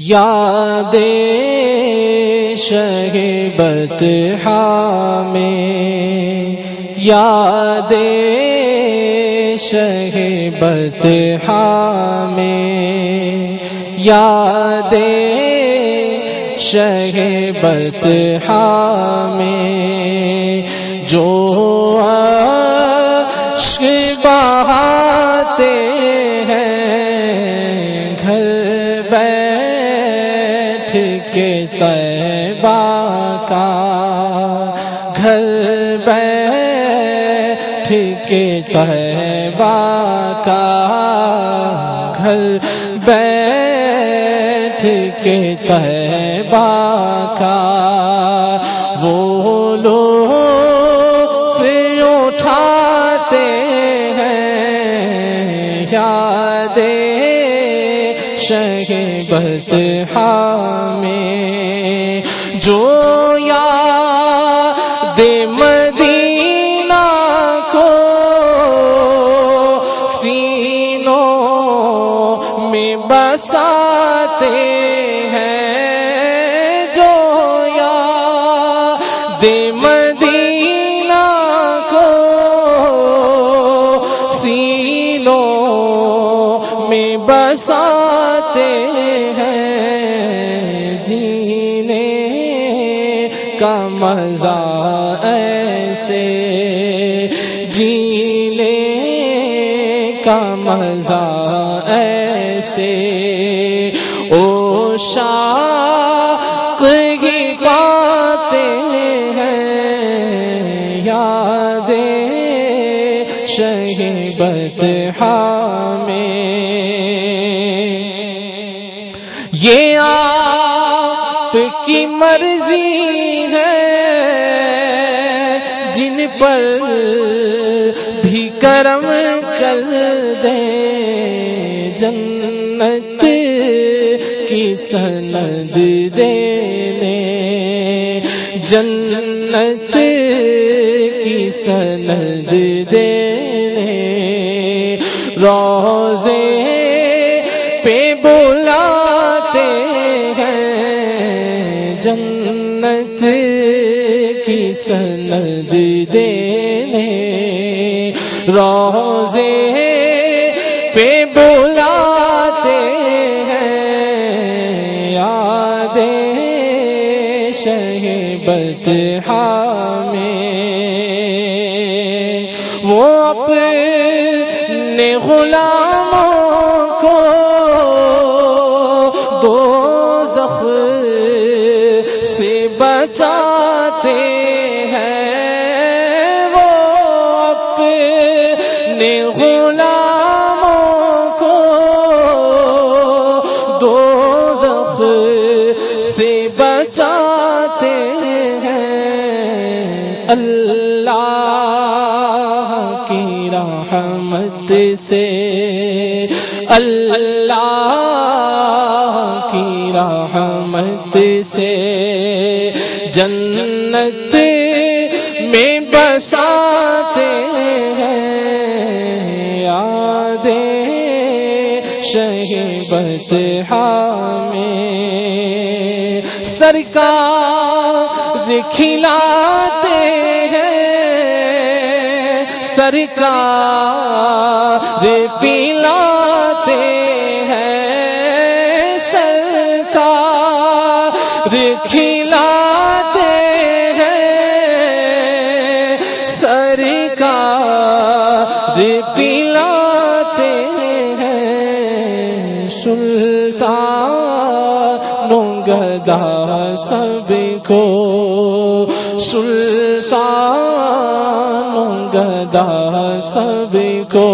یاد شہ بت میں یاد شہ بت میں یاد شہ بت میں جو بہاتے ہیں کا گھر بیٹھ کے طیبہ کا گھر بیٹھ کے طیبہ کا وہ لوگ اٹھاتے ہیں یاد شہ بت میں جو یا مدینہ کو سینوں میں بساتے ہیں جو یا مدینہ کو سینوں میں بساتے کا مزہ ایسے جینے کا مزہ ایسے او شاق ہی پاتے ہیں یاد شہ بت میں یہ آپ کی مرضی ہے، جن پر بھی کرم کر دے۔ جنت کی سند دینے۔ جنت کی سند دینے۔ روزے جنت کی سند دینے، روزے پہ بلاتے ہیں یاد شہ بت میں۔ وہ اپنے غلاموں بچاتے ہیں وہ اپنے غلاموں کو دو زخ سے بچاتے ہیں۔ اللہ کی رحمت سے، اللہ کی رحمت سے۔ جنت میں بساتے ہیں یاد شہ بت میں سرکار کھلاتے ہیں سرکار پلاتے سرکار جی پلاتے ہیں سلطان گدا سب کو سلطان گدا سب کو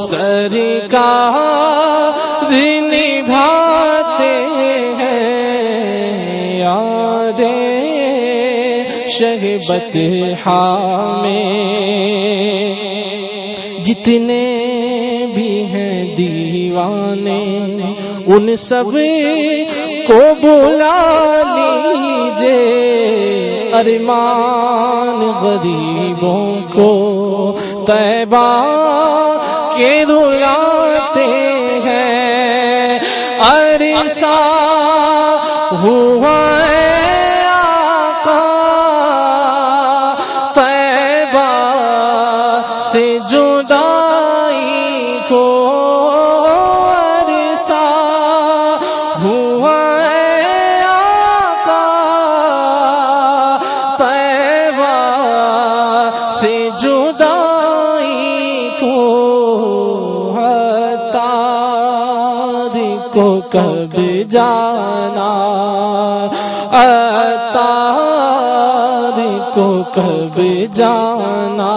سرکار شہبت میں جتنے بھی ہیں دیوانے، ان سب کو بلا لیجے ارمان غریبوں کو طیبہ کے دلاتے ہیں۔ عرصہ ہوا آقا کو کب جانا؟ تاریخ کو کب جانا؟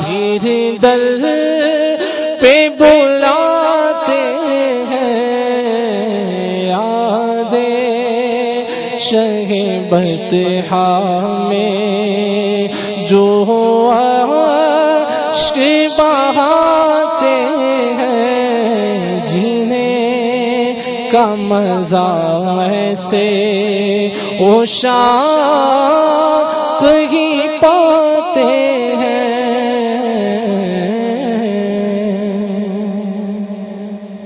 پھر دل پہ بلاتے ہیں یادیں شہ بتہا میں جو عشق مزہ سے اوشا کہیں پاتے ہیں۔